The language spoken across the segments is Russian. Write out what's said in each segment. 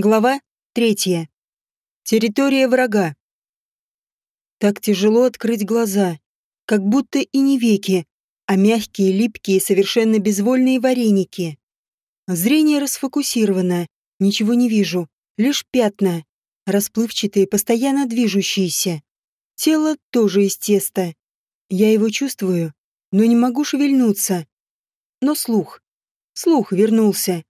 Глава третья. Территория врага. Так тяжело открыть глаза, как будто и не веки, а мягкие, липкие, совершенно безвольные вареники. Зрение расфокусировано, ничего не вижу, лишь пятна, расплывчатые, постоянно движущиеся. Тело тоже из теста. Я его чувствую, но не могу шевельнуться. Но слух. Слух вернулся.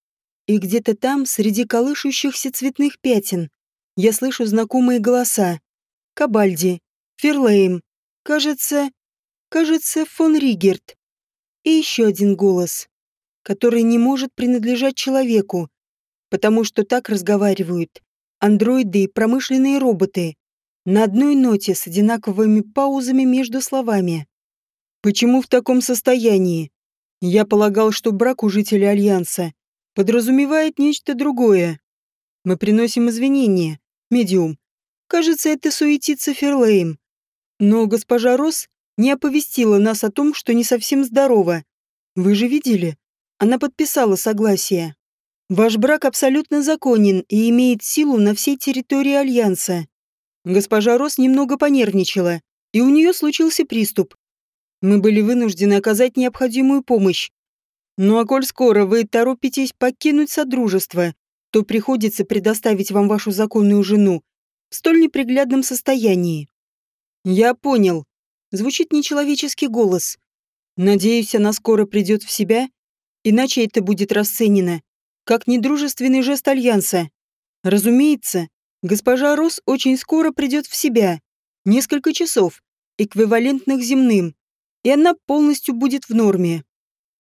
И где-то там, среди колышущихся цветных пятен, я слышу знакомые голоса. Кабальди, Ферлейм, кажется, кажется, фон Ригерт. И еще один голос, который не может принадлежать человеку, потому что так разговаривают андроиды и промышленные роботы, на одной ноте с одинаковыми паузами между словами. Почему в таком состоянии? Я полагал, что брак у жителей Альянса подразумевает нечто другое. Мы приносим извинения, медиум. Кажется, это суетится Ферлейм. Но госпожа Росс не оповестила нас о том, что не совсем здорова. Вы же видели? Она подписала согласие. Ваш брак абсолютно законен и имеет силу на всей территории Альянса. Госпожа Росс немного понервничала, и у нее случился приступ. Мы были вынуждены оказать необходимую помощь, ну а коль скоро вы торопитесь покинуть Содружество, то приходится предоставить вам вашу законную жену в столь неприглядном состоянии. Я понял. Звучит нечеловеческий голос. Надеюсь, она скоро придет в себя, иначе это будет расценено как недружественный жест Альянса. Разумеется, госпожа Рос очень скоро придет в себя. Несколько часов, эквивалентных земным, и она полностью будет в норме.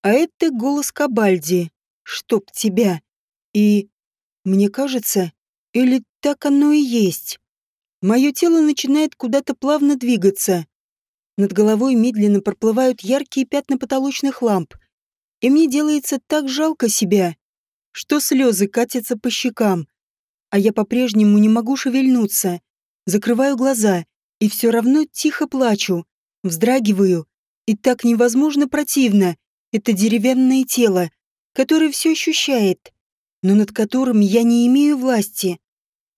А это голос Кабальди. Чтоб тебя. И... Мне кажется, или так оно и есть. Мое тело начинает куда-то плавно двигаться. Над головой медленно проплывают яркие пятна потолочных ламп. И мне делается так жалко себя, что слезы катятся по щекам. А я по-прежнему не могу шевельнуться. Закрываю глаза и все равно тихо плачу, вздрагиваю. И так невозможно противно, это деревянное тело, которое все ощущает, но над которым я не имею власти.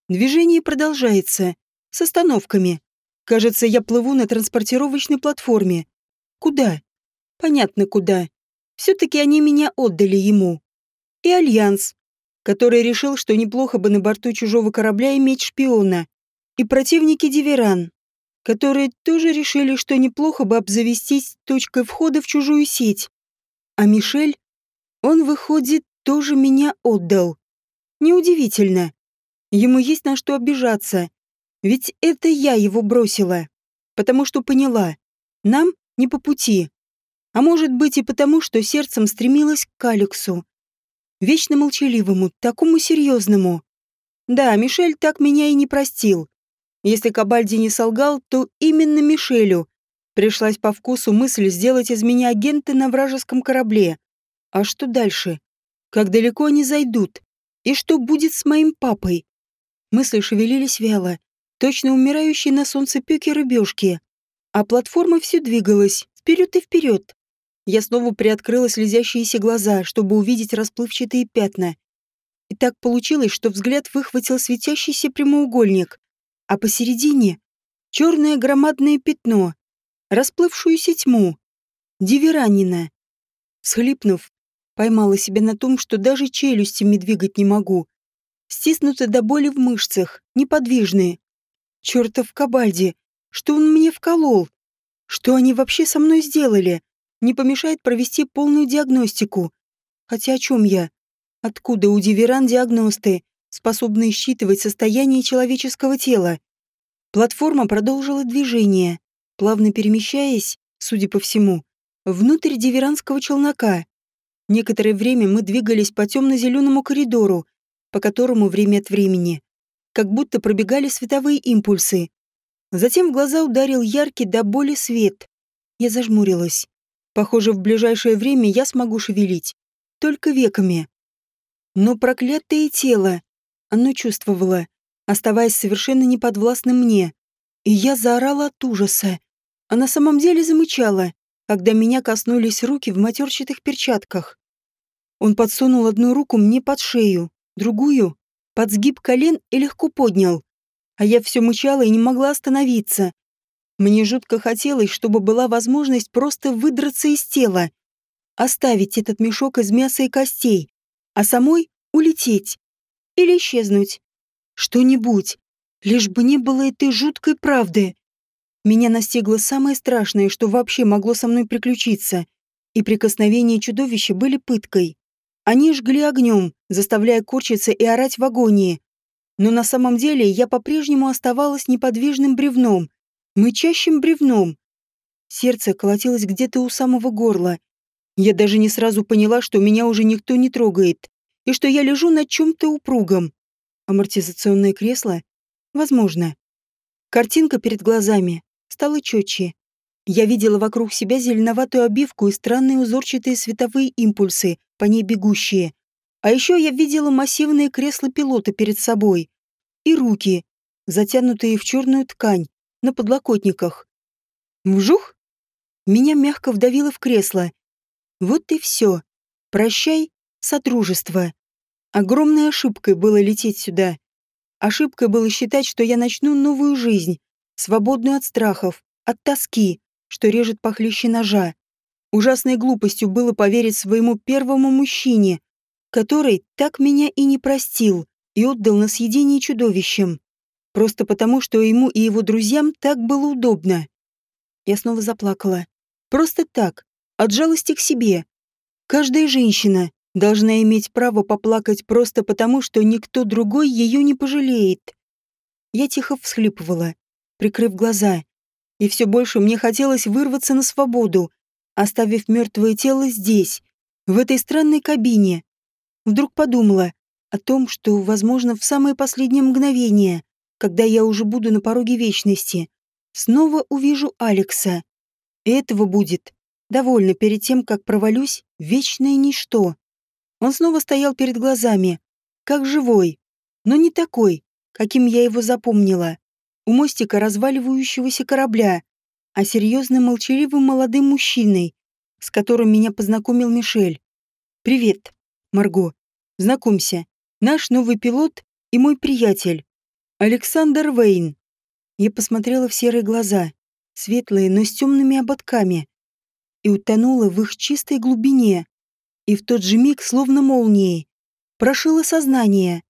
Движение продолжается, с остановками. Кажется, я плыву на транспортировочной платформе. Куда? Понятно, куда. Все-таки они меня отдали ему. И Альянс, который решил, что неплохо бы на борту чужого корабля иметь шпиона. И противники Диверан, которые тоже решили, что неплохо бы обзавестись точкой входа в чужую сеть. А Мишель, он, выходит, тоже меня отдал. Неудивительно. Ему есть на что обижаться. Ведь это я его бросила. Потому что поняла. Нам не по пути. А может быть и потому, что сердцем стремилась к Алексу. Вечно молчаливому, такому серьезному. Да, Мишель так меня и не простил. Если Кабальди не солгал, то именно Мишелю Пришлась по вкусу мысль сделать из меня агента на вражеском корабле. А что дальше? Как далеко они зайдут? И что будет с моим папой? Мысли шевелились вяло, точно умирающие на солнцепёке рыбешки. А платформа все двигалась, вперед и вперед. Я снова приоткрыла слезящиеся глаза, чтобы увидеть расплывчатые пятна. И так получилось, что взгляд выхватил светящийся прямоугольник, а посередине — черное громадное пятно, расплывшуюся тьму. Диверанина. Схлипнув, поймала себя на том, что даже челюстями двигать не могу. Стиснуты до боли в мышцах, неподвижные. Чертов кабальди, что он мне вколол? Что они вообще со мной сделали? Не помешает провести полную диагностику. Хотя о чем я? Откуда у диверан диагносты, способные считывать состояние человеческого тела? Платформа продолжила движение плавно перемещаясь, судя по всему, внутрь диверанского челнока. Некоторое время мы двигались по темно-зеленому коридору, по которому время от времени, как будто пробегали световые импульсы. Затем в глаза ударил яркий до боли свет. Я зажмурилась. Похоже, в ближайшее время я смогу шевелить. Только веками. Но проклятое тело, оно чувствовало, оставаясь совершенно неподвластным мне. И я заорала от ужаса а на самом деле замычала, когда меня коснулись руки в матерчатых перчатках. Он подсунул одну руку мне под шею, другую — под сгиб колен и легко поднял. А я все мычала и не могла остановиться. Мне жутко хотелось, чтобы была возможность просто выдраться из тела, оставить этот мешок из мяса и костей, а самой улететь или исчезнуть. Что-нибудь, лишь бы не было этой жуткой правды. Меня настигло самое страшное, что вообще могло со мной приключиться, и прикосновения чудовища были пыткой. Они жгли огнем, заставляя корчиться и орать в агонии. Но на самом деле я по-прежнему оставалась неподвижным бревном, мычащим бревном. Сердце колотилось где-то у самого горла. Я даже не сразу поняла, что меня уже никто не трогает, и что я лежу на чем-то упругом. Амортизационное кресло? Возможно. Картинка перед глазами стала четче. Я видела вокруг себя зеленоватую обивку и странные узорчатые световые импульсы, по ней бегущие. А еще я видела массивные кресла пилота перед собой. И руки, затянутые в черную ткань, на подлокотниках. Вжух! Меня мягко вдавило в кресло. Вот и все. Прощай, сотрудничество. Огромной ошибкой было лететь сюда. Ошибкой было считать, что я начну новую жизнь, свободную от страхов, от тоски, что режет похлеще ножа. Ужасной глупостью было поверить своему первому мужчине, который так меня и не простил и отдал на съедение чудовищем. Просто потому, что ему и его друзьям так было удобно. Я снова заплакала. Просто так, от жалости к себе. Каждая женщина должна иметь право поплакать просто потому, что никто другой ее не пожалеет. Я тихо всхлипывала, прикрыв глаза, и все больше мне хотелось вырваться на свободу, оставив мертвое тело здесь, в этой странной кабине. Вдруг подумала о том, что, возможно, в самое последнее мгновение, когда я уже буду на пороге вечности, снова увижу Алекса. И этого будет довольно перед тем, как провалюсь в вечное ничто. Он снова стоял перед глазами, как живой, но не такой, каким я его запомнила. У мостика разваливающегося корабля, а серьезным молчаливым молодым мужчиной, с которым меня познакомил Мишель. «Привет, Марго. Знакомься, наш новый пилот и мой приятель, Александр Вейн». Я посмотрела в серые глаза, светлые, но с темными ободками, и утонула в их чистой глубине и в тот же миг, словно молнией, прошило сознание,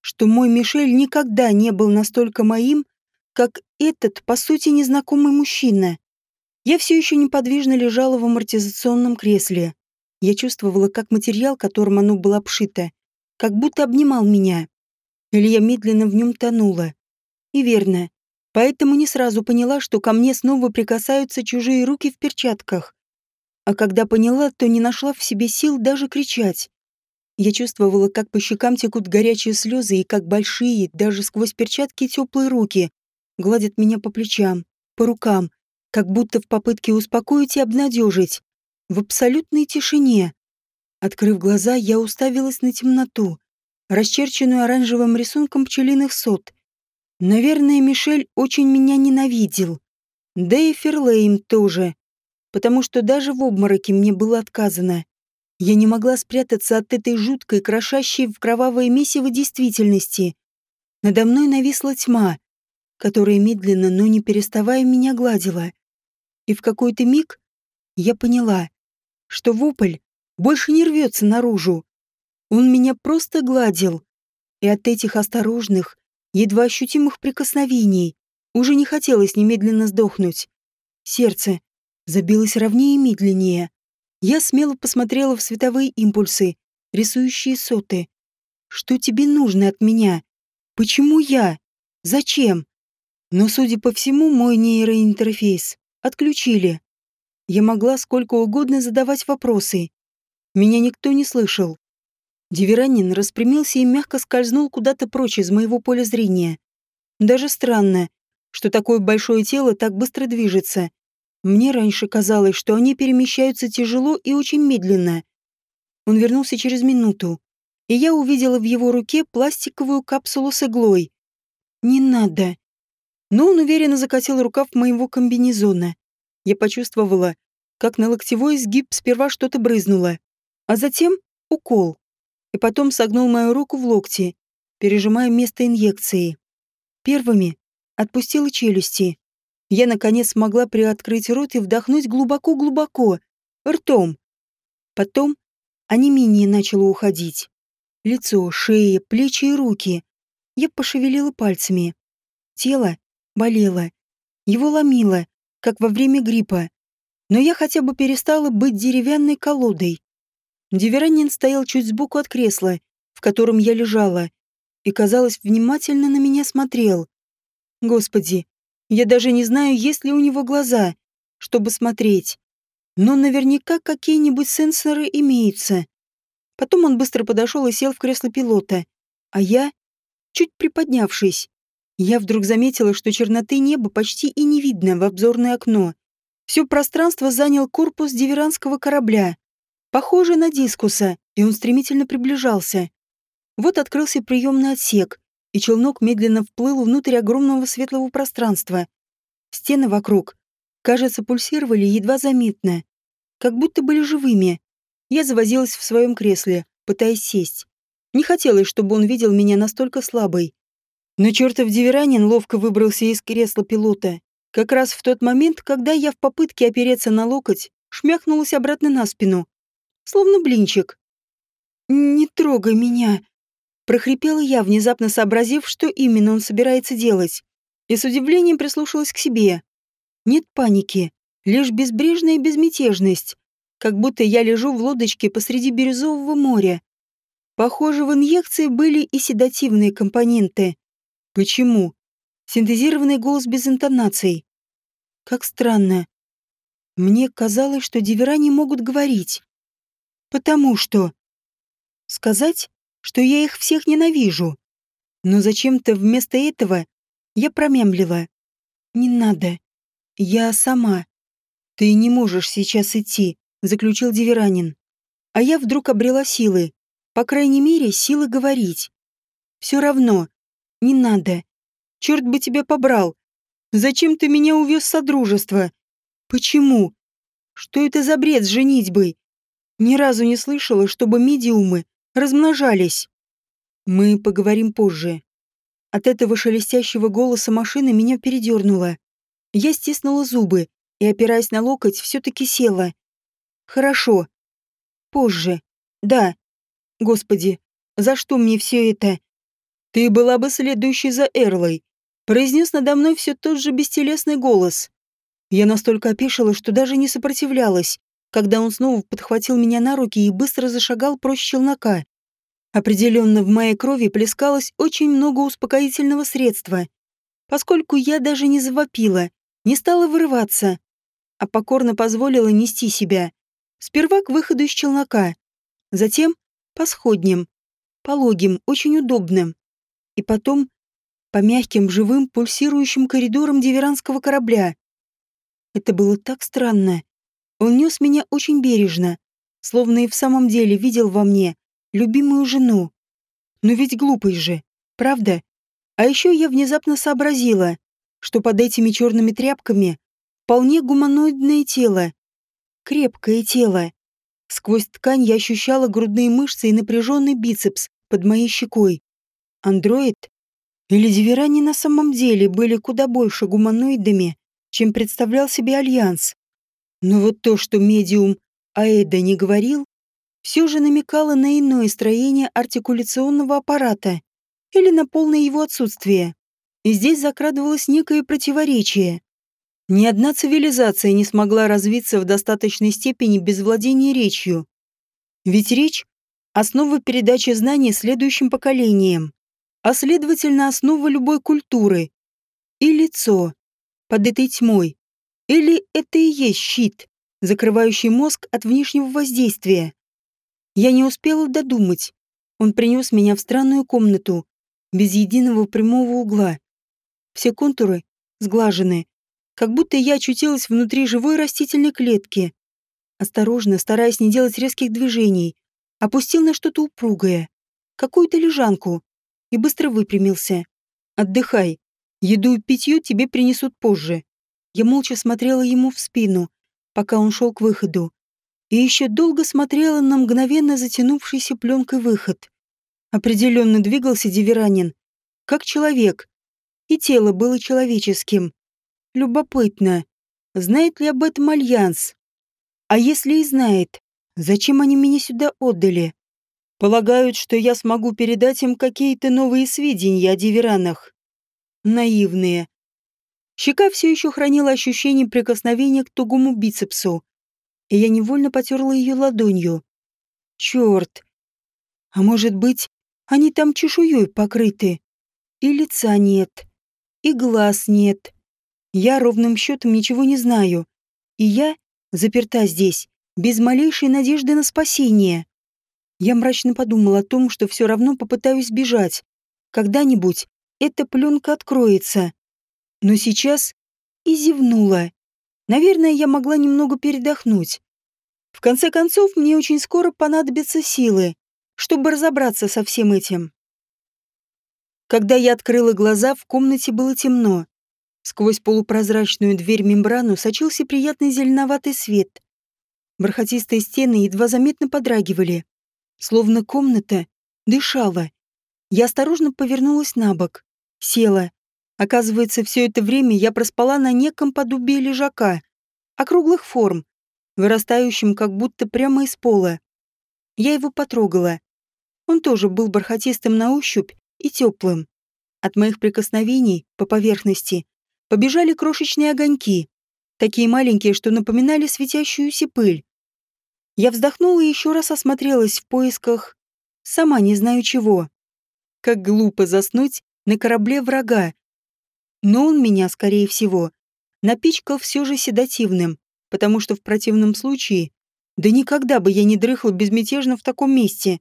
что мой Мишель никогда не был настолько моим, как этот, по сути, незнакомый мужчина. Я все еще неподвижно лежала в амортизационном кресле. Я чувствовала, как материал, которым оно было обшито, как будто обнимал меня. Или я медленно в нем тонула. И верно. Поэтому не сразу поняла, что ко мне снова прикасаются чужие руки в перчатках. А когда поняла, то не нашла в себе сил даже кричать. Я чувствовала, как по щекам текут горячие слезы и как большие, даже сквозь перчатки теплые руки, гладят меня по плечам, по рукам, как будто в попытке успокоить и обнадежить. В абсолютной тишине. Открыв глаза, я уставилась на темноту, расчерченную оранжевым рисунком пчелиных сот. Наверное, Мишель очень меня ненавидел. Да и Ферлейм тоже потому что даже в обмороке мне было отказано. Я не могла спрятаться от этой жуткой, крошащей в кровавое месиво действительности. Надо мной нависла тьма, которая медленно, но не переставая меня гладила. И в какой-то миг я поняла, что вопль больше не рвется наружу. Он меня просто гладил. И от этих осторожных, едва ощутимых прикосновений уже не хотелось немедленно сдохнуть. Сердце забилось ровнее и медленнее. Я смело посмотрела в световые импульсы, рисующие соты. Что тебе нужно от меня? Почему я? Зачем? Но, судя по всему, мой нейроинтерфейс отключили. Я могла сколько угодно задавать вопросы. Меня никто не слышал. Диверанин распрямился и мягко скользнул куда-то прочь из моего поля зрения. Даже странно, что такое большое тело так быстро движется. Мне раньше казалось, что они перемещаются тяжело и очень медленно. Он вернулся через минуту, и я увидела в его руке пластиковую капсулу с иглой. «Не надо». Но он уверенно закатил рукав моего комбинезона. Я почувствовала, как на локтевой сгиб сперва что-то брызнуло, а затем укол. И потом согнул мою руку в локте, пережимая место инъекции. Первыми отпустила челюсти. Я, наконец, смогла приоткрыть рот и вдохнуть глубоко-глубоко, ртом. Потом онемение начало уходить. Лицо, шея, плечи и руки. Я пошевелила пальцами. Тело болело. Его ломило, как во время гриппа. Но я хотя бы перестала быть деревянной колодой. Диверанин стоял чуть сбоку от кресла, в котором я лежала, и, казалось, внимательно на меня смотрел. Господи, я даже не знаю, есть ли у него глаза, чтобы смотреть. Но наверняка какие-нибудь сенсоры имеются. Потом он быстро подошел и сел в кресло пилота, а я, чуть приподнявшись, я вдруг заметила, что черноты неба почти и не видно в обзорное окно. Все пространство занял корпус диверанского корабля, похожий на дискуса, и он стремительно приближался. Вот открылся приемный отсек, и челнок медленно вплыл внутрь огромного светлого пространства. Стены вокруг, кажется, пульсировали едва заметно, как будто были живыми. Я завозилась в своем кресле, пытаясь сесть. Не хотелось, чтобы он видел меня настолько слабой. Но чертов Диверанин ловко выбрался из кресла пилота. Как раз в тот момент, когда я в попытке опереться на локоть, шмяхнулась обратно на спину. Словно блинчик. «Не трогай меня!» Прохрипела я, внезапно сообразив, что именно он собирается делать. И с удивлением прислушалась к себе. Нет паники, лишь безбрежная безмятежность. Как будто я лежу в лодочке посреди бирюзового моря. Похоже, в инъекции были и седативные компоненты. Почему? Синтезированный голос без интонаций. Как странно. Мне казалось, что дивера не могут говорить. Потому что... Сказать, что я их всех ненавижу. Но зачем-то вместо этого я промямлила. Не надо. Я сама. Ты не можешь сейчас идти, заключил Диверанин. А я вдруг обрела силы. По крайней мере, силы говорить. Все равно, не надо. Черт бы тебя побрал. Зачем ты меня увез в содружество? Почему? Что это за бред с женитьбой? Ни разу не слышала, чтобы медиумы размножались. Мы поговорим позже. От этого шелестящего голоса машины меня передернуло. Я стиснула зубы и, опираясь на локоть, все-таки села. Хорошо. Позже. Да. Господи, за что мне все это? «Ты была бы следующей за Эрлой», — произнес надо мной все тот же бестелесный голос. Я настолько опешила, что даже не сопротивлялась, когда он снова подхватил меня на руки и быстро зашагал прочь челнока. Определенно в моей крови плескалось очень много успокоительного средства, поскольку я даже не завопила, не стала вырываться, а покорно позволила нести себя. Сперва к выходу из челнока, затем по сходням, пологим, очень удобным, и потом по мягким, живым, пульсирующим коридорам диверанского корабля. Это было так странно. Он нес меня очень бережно, словно и в самом деле видел во мне любимую жену. Но ведь глупый же, правда? А еще я внезапно сообразила, что под этими черными тряпками вполне гуманоидное тело. Крепкое тело. Сквозь ткань я ощущала грудные мышцы и напряженный бицепс под моей щекой. Андроид? Или диверани на самом деле были куда больше гуманоидами, чем представлял себе Альянс? Но вот то, что медиум Аэда не говорил, все же намекало на иное строение артикуляционного аппарата или на полное его отсутствие. И здесь закрадывалось некое противоречие. Ни одна цивилизация не смогла развиться в достаточной степени без владения речью. Ведь речь – основа передачи знаний следующим поколениям а следовательно основа любой культуры. И лицо под этой тьмой. Или это и есть щит, закрывающий мозг от внешнего воздействия. Я не успела додумать. Он принес меня в странную комнату, без единого прямого угла. Все контуры сглажены, как будто я очутилась внутри живой растительной клетки. Осторожно, стараясь не делать резких движений, опустил на что-то упругое, какую-то лежанку, и быстро выпрямился. «Отдыхай. Еду и питье тебе принесут позже». Я молча смотрела ему в спину, пока он шел к выходу. И еще долго смотрела на мгновенно затянувшийся пленкой выход. Определенно двигался Диверанин, как человек, и тело было человеческим. Любопытно, знает ли об этом Альянс? А если и знает, зачем они меня сюда отдали? Полагают, что я смогу передать им какие-то новые сведения о Диверанах. Наивные. Щека все еще хранила ощущение прикосновения к тугому бицепсу, и я невольно потерла ее ладонью. Черт! А может быть, они там чешуей покрыты? И лица нет, и глаз нет. Я ровным счетом ничего не знаю. И я заперта здесь, без малейшей надежды на спасение. Я мрачно подумал о том, что все равно попытаюсь бежать. Когда-нибудь эта пленка откроется. Но сейчас и зевнула. Наверное, я могла немного передохнуть. В конце концов, мне очень скоро понадобятся силы, чтобы разобраться со всем этим. Когда я открыла глаза, в комнате было темно. Сквозь полупрозрачную дверь-мембрану сочился приятный зеленоватый свет. Бархатистые стены едва заметно подрагивали, словно комната дышала. Я осторожно повернулась на бок, села. Оказывается, все это время я проспала на неком подобии лежака, округлых форм, вырастающим как будто прямо из пола. Я его потрогала. Он тоже был бархатистым на ощупь и теплым. От моих прикосновений по поверхности побежали крошечные огоньки, такие маленькие, что напоминали светящуюся пыль. Я вздохнула и еще раз осмотрелась в поисках... Сама не знаю чего. Как глупо заснуть на корабле врага. Но он меня, скорее всего, напичкал все же седативным, потому что в противном случае... Да никогда бы я не дрыхла безмятежно в таком месте.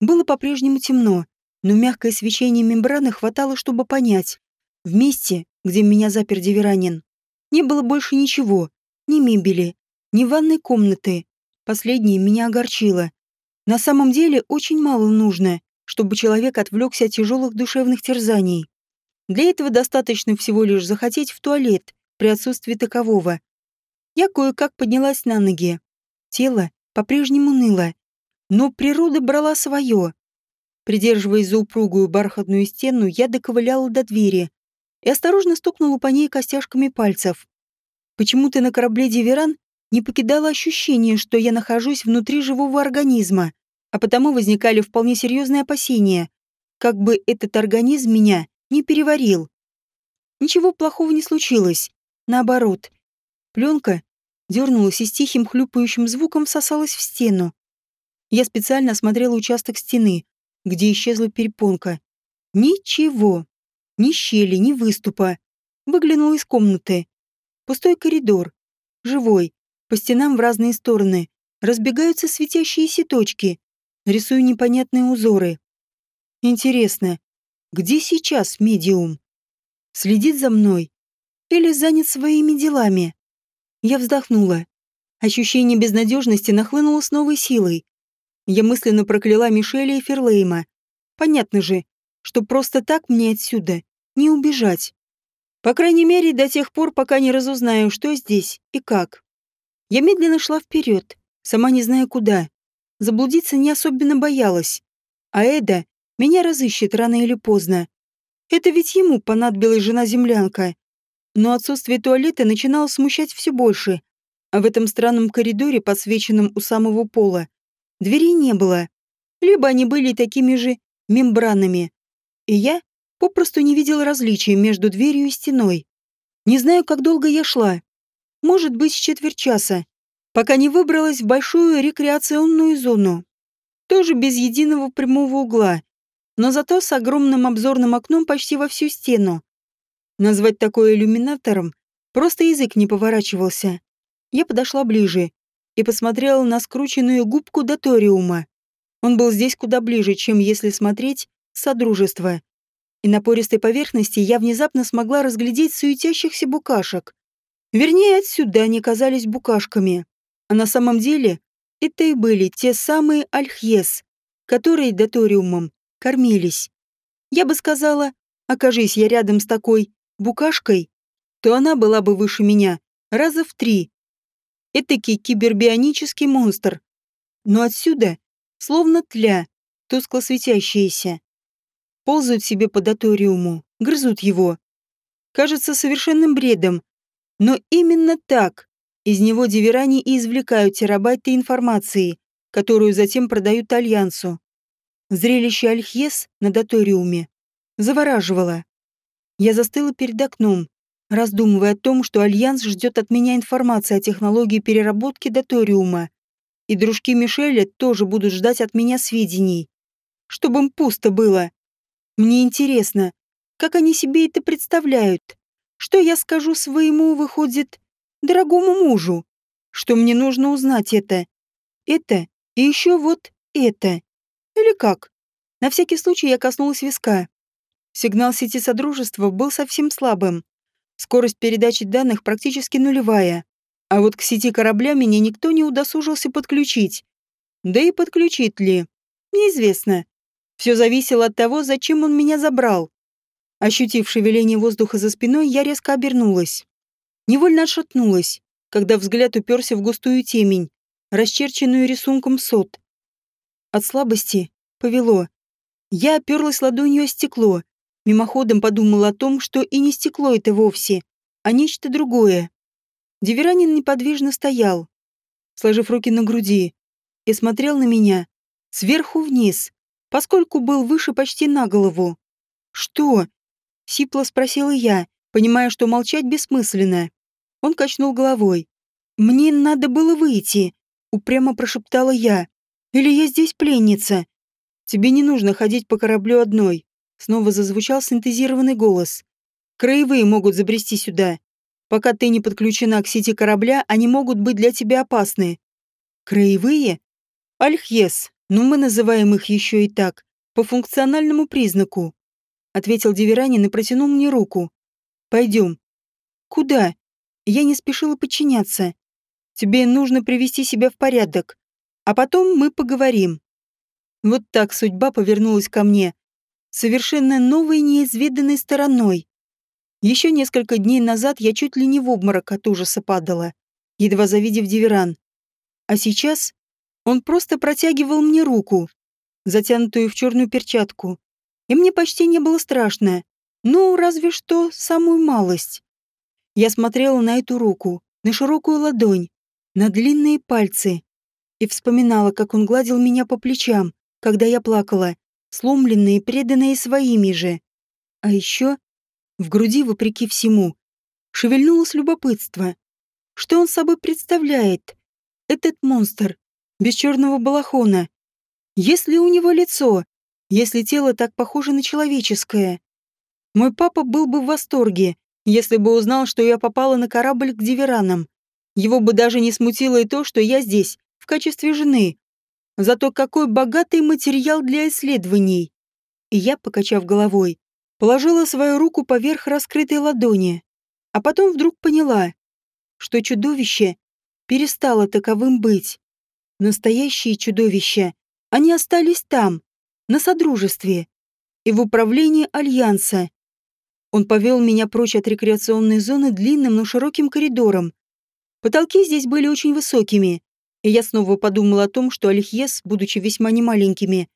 Было по-прежнему темно, но мягкое свечение мембраны хватало, чтобы понять. В месте, где меня запер Деверанин, не было больше ничего. Ни мебели, ни ванной комнаты. Последнее меня огорчило. На самом деле очень мало нужно, чтобы человек отвлекся от тяжелых душевных терзаний. Для этого достаточно всего лишь захотеть в туалет при отсутствии такового. Я кое-как поднялась на ноги. Тело по-прежнему ныло, но природа брала свое. Придерживаясь за упругую бархатную стену, я доковыляла до двери и осторожно стукнула по ней костяшками пальцев. Почему-то на корабле «Диверан» не покидало ощущение, что я нахожусь внутри живого организма, а потому возникали вполне серьезные опасения, как бы этот организм меня не переварил. Ничего плохого не случилось. Наоборот. Пленка дернулась и с тихим хлюпающим звуком всосалась в стену. Я специально осмотрела участок стены, где исчезла перепонка. Ничего. Ни щели, ни выступа. Выглянула из комнаты. Пустой коридор. Живой. По стенам в разные стороны. Разбегаются светящиеся точки. Рисую непонятные узоры. Интересно, где сейчас медиум? Следит за мной? Или занят своими делами? Я вздохнула. Ощущение безнадежности нахлынуло с новой силой. Я мысленно прокляла Мишеля и Ферлейма. Понятно же, что просто так мне отсюда не убежать. По крайней мере, до тех пор, пока не разузнаю, что здесь и как. Я медленно шла вперед, сама не зная куда. Заблудиться не особенно боялась. А Эда меня разыщет рано или поздно. Это ведь ему понадобилась жена-землянка. Но отсутствие туалета начинало смущать все больше. А в этом странном коридоре, подсвеченном у самого пола, дверей не было. Либо они были такими же мембранами. И я попросту не видела различия между дверью и стеной. Не знаю, как долго я шла. Может быть, четверть часа, пока не выбралась в большую рекреационную зону. Тоже без единого прямого угла, но зато с огромным обзорным окном почти во всю стену. Назвать такое иллюминатором просто язык не поворачивался. Я подошла ближе и посмотрела на скрученную губку доториума. Он был здесь куда ближе, чем если смотреть Содружество и на пористой поверхности я внезапно смогла разглядеть суетящихся букашек. Вернее, отсюда они казались букашками. А на самом деле это и были те самые альхьес, которые доториумом кормились. Я бы сказала, окажись я рядом с такой букашкой, то она была бы выше меня раза в три. Этакий кибербионический монстр. Но отсюда, словно тля, тускло светящиеся. Ползают себе по доториуму, грызут его. Кажется совершенным бредом, но именно так из него диверани и извлекают терабайты информации, которую затем продают Альянсу. Зрелище Альхьес на доториуме завораживало. Я застыла перед окном, раздумывая о том, что Альянс ждет от меня информации о технологии переработки доториума, и дружки Мишеля тоже будут ждать от меня сведений. Чтобы им пусто было. Мне интересно, как они себе это представляют. Что я скажу своему, выходит, дорогому мужу? Что мне нужно узнать это? Это и еще вот это. Или как? На всякий случай я коснулась виска. Сигнал сети Содружества был совсем слабым. Скорость передачи данных практически нулевая. А вот к сети корабля меня никто не удосужился подключить. Да и подключит ли? Неизвестно. Все зависело от того, зачем он меня забрал. Ощутив шевеление воздуха за спиной, я резко обернулась. Невольно отшатнулась, когда взгляд уперся в густую темень, расчерченную рисунком сот. От слабости повело. Я оперлась ладонью о стекло, мимоходом подумала о том, что и не стекло это вовсе, а нечто другое. Диверанин неподвижно стоял, сложив руки на груди, и смотрел на меня сверху вниз, поскольку был выше почти на голову. «Что?» — сипло спросила я, понимая, что молчать бессмысленно. Он качнул головой. «Мне надо было выйти», — упрямо прошептала я. «Или я здесь пленница?» «Тебе не нужно ходить по кораблю одной», — снова зазвучал синтезированный голос. «Краевые могут забрести сюда. Пока ты не подключена к сети корабля, они могут быть для тебя опасны». «Краевые?» «Альхьес, но мы называем их еще и так, по функциональному признаку», — ответил Диверанин и протянул мне руку. «Пойдем». «Куда?» Я не спешила подчиняться. «Тебе нужно привести себя в порядок, а потом мы поговорим». Вот так судьба повернулась ко мне, совершенно новой неизведанной стороной. Еще несколько дней назад я чуть ли не в обморок от ужаса падала, едва завидев Диверан. А сейчас он просто протягивал мне руку, затянутую в черную перчатку, и мне почти не было страшно. Ну, разве что самую малость. Я смотрела на эту руку, на широкую ладонь, на длинные пальцы и вспоминала, как он гладил меня по плечам, когда я плакала, сломленная и преданная своими же. А еще в груди, вопреки всему, шевельнулось любопытство. Что он собой представляет? Этот монстр, без черного балахона. Если у него лицо, если тело так похоже на человеческое. Мой папа был бы в восторге, если бы узнал, что я попала на корабль к диверанам. Его бы даже не смутило и то, что я здесь, в качестве жены. Зато какой богатый материал для исследований. И я, покачав головой, положила свою руку поверх раскрытой ладони, а потом вдруг поняла, что чудовище перестало таковым быть. Настоящие чудовища, они остались там, на Содружестве и в управлении Альянса, он повел меня прочь от рекреационной зоны длинным, но широким коридором. Потолки здесь были очень высокими, и я снова подумал о том, что Альхьес, будучи весьма немаленькими,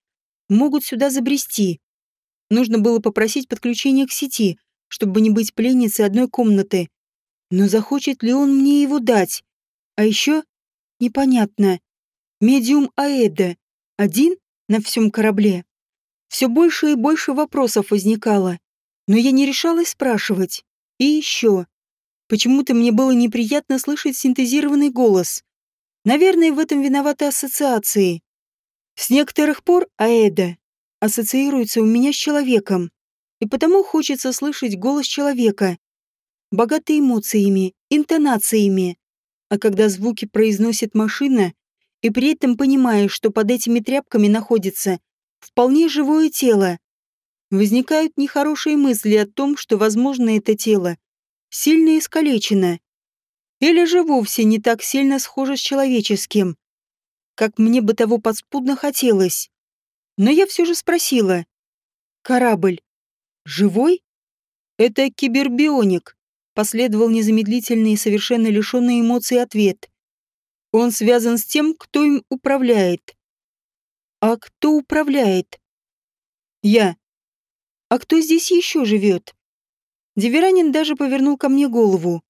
могут сюда забрести. Нужно было попросить подключение к сети, чтобы не быть пленницей одной комнаты. Но захочет ли он мне его дать? А еще непонятно. Медиум Аэда. Один на всем корабле. Все больше и больше вопросов возникало. Но я не решалась спрашивать. И еще. Почему-то мне было неприятно слышать синтезированный голос. Наверное, в этом виноваты ассоциации. С некоторых пор Аэда ассоциируется у меня с человеком, и потому хочется слышать голос человека, богатый эмоциями, интонациями. А когда звуки произносит машина, и при этом понимаешь, что под этими тряпками находится вполне живое тело, возникают нехорошие мысли о том, что, возможно, это тело сильно искалечено. Или же вовсе не так сильно схоже с человеческим, как мне бы того подспудно хотелось. Но я все же спросила. «Корабль живой?» «Это кибербионик», — последовал незамедлительный и совершенно лишенный эмоций ответ. «Он связан с тем, кто им управляет. А кто управляет? Я. А кто здесь еще живет? Диверанин даже повернул ко мне голову.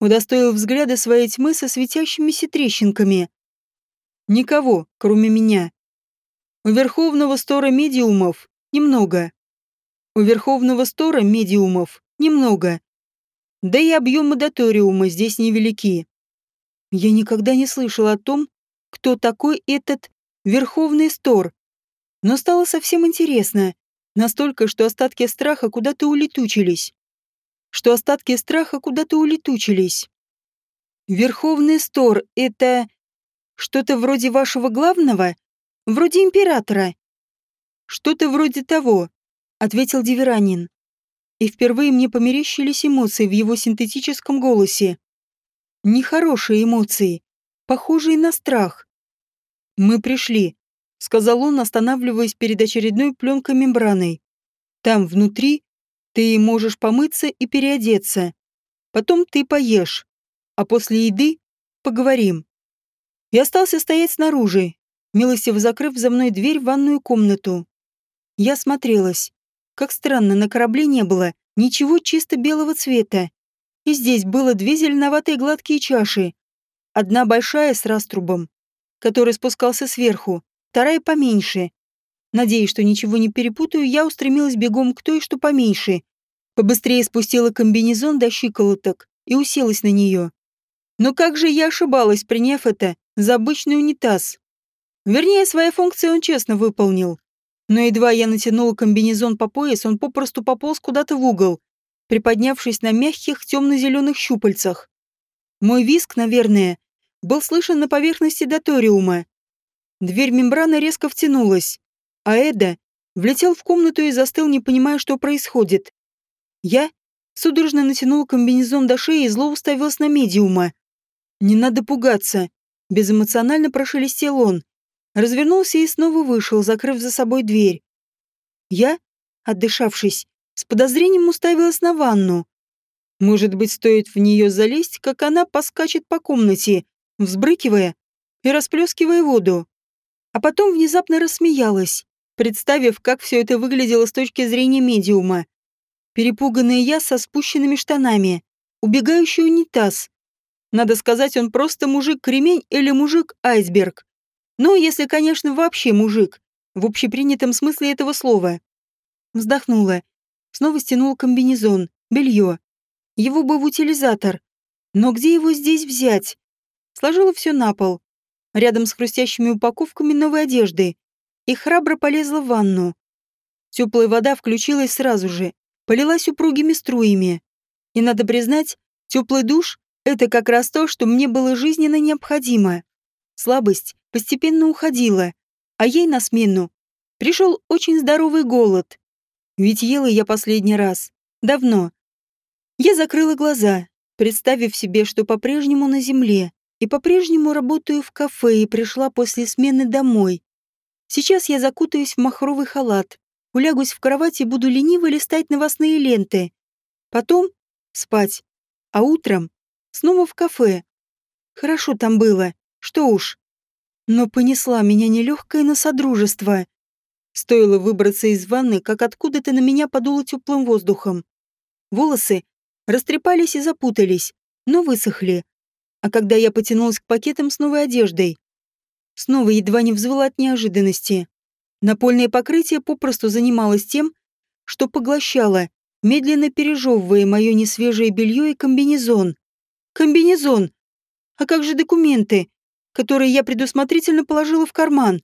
Удостоил взгляда своей тьмы со светящимися трещинками. Никого, кроме меня. У Верховного Стора медиумов немного. У Верховного Стора медиумов немного. Да и объемы доториума здесь невелики. Я никогда не слышал о том, кто такой этот Верховный Стор. Но стало совсем интересно. Настолько, что остатки страха куда-то улетучились что остатки страха куда-то улетучились. Верховный Стор — это что-то вроде вашего главного? Вроде императора? Что-то вроде того, — ответил Диверанин. И впервые мне померещились эмоции в его синтетическом голосе. Нехорошие эмоции, похожие на страх. «Мы пришли», — сказал он, останавливаясь перед очередной пленкой мембраной. «Там внутри ты можешь помыться и переодеться. Потом ты поешь. А после еды поговорим. Я остался стоять снаружи, милостиво закрыв за мной дверь в ванную комнату. Я смотрелась. Как странно, на корабле не было ничего чисто белого цвета. И здесь было две зеленоватые гладкие чаши. Одна большая с раструбом, который спускался сверху, вторая поменьше, Надеясь, что ничего не перепутаю, я устремилась бегом к той, что поменьше. Побыстрее спустила комбинезон до щиколоток и уселась на нее. Но как же я ошибалась, приняв это за обычный унитаз? Вернее, свои функции он честно выполнил. Но едва я натянула комбинезон по пояс, он попросту пополз куда-то в угол, приподнявшись на мягких темно-зеленых щупальцах. Мой виск, наверное, был слышен на поверхности доториума. Дверь мембраны резко втянулась а Эда влетел в комнату и застыл, не понимая, что происходит. Я судорожно натянул комбинезон до шеи и зло уставилась на медиума. «Не надо пугаться», — безэмоционально прошелестел он. Развернулся и снова вышел, закрыв за собой дверь. Я, отдышавшись, с подозрением уставилась на ванну. Может быть, стоит в нее залезть, как она поскачет по комнате, взбрыкивая и расплескивая воду. А потом внезапно рассмеялась представив, как все это выглядело с точки зрения медиума. Перепуганная я со спущенными штанами, убегающий унитаз. Надо сказать, он просто мужик-кремень или мужик-айсберг. Ну, если, конечно, вообще мужик, в общепринятом смысле этого слова. Вздохнула. Снова стянула комбинезон, белье. Его бы в утилизатор. Но где его здесь взять? Сложила все на пол. Рядом с хрустящими упаковками новой одежды и храбро полезла в ванну. Теплая вода включилась сразу же, полилась упругими струями. И надо признать, теплый душ — это как раз то, что мне было жизненно необходимо. Слабость постепенно уходила, а ей на смену пришел очень здоровый голод. Ведь ела я последний раз. Давно. Я закрыла глаза, представив себе, что по-прежнему на земле, и по-прежнему работаю в кафе и пришла после смены домой. Сейчас я закутаюсь в махровый халат, улягусь в кровать и буду лениво листать новостные ленты. Потом спать. А утром снова в кафе. Хорошо там было, что уж. Но понесла меня нелегкое на содружество. Стоило выбраться из ванны, как откуда-то на меня подуло теплым воздухом. Волосы растрепались и запутались, но высохли. А когда я потянулась к пакетам с новой одеждой, Снова едва не взвыла от неожиданности. Напольное покрытие попросту занималось тем, что поглощало, медленно пережевывая мое несвежее белье и комбинезон. Комбинезон! А как же документы, которые я предусмотрительно положила в карман?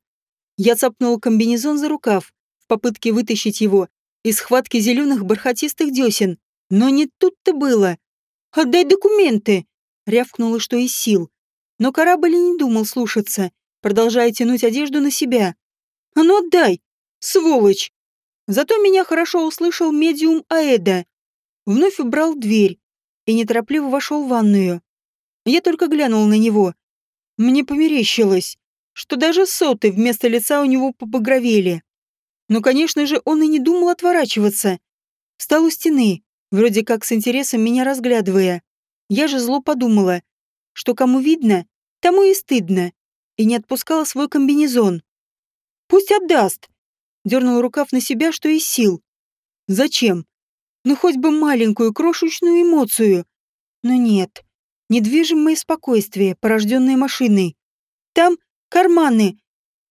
Я цапнула комбинезон за рукав, в попытке вытащить его из схватки зеленых бархатистых десен. Но не тут-то было. «Отдай документы!» — рявкнула, что из сил. Но корабль не думал слушаться продолжая тянуть одежду на себя. «А ну отдай! Сволочь!» Зато меня хорошо услышал медиум Аэда. Вновь убрал дверь и неторопливо вошел в ванную. Я только глянул на него. Мне померещилось, что даже соты вместо лица у него побагровели. Но, конечно же, он и не думал отворачиваться. Встал у стены, вроде как с интересом меня разглядывая. Я же зло подумала, что кому видно, тому и стыдно и не отпускала свой комбинезон. Пусть отдаст. Дернул рукав на себя, что из сил. Зачем? Ну хоть бы маленькую крошечную эмоцию. Но нет. Недвижимое спокойствие, порожденное машиной. Там карманы.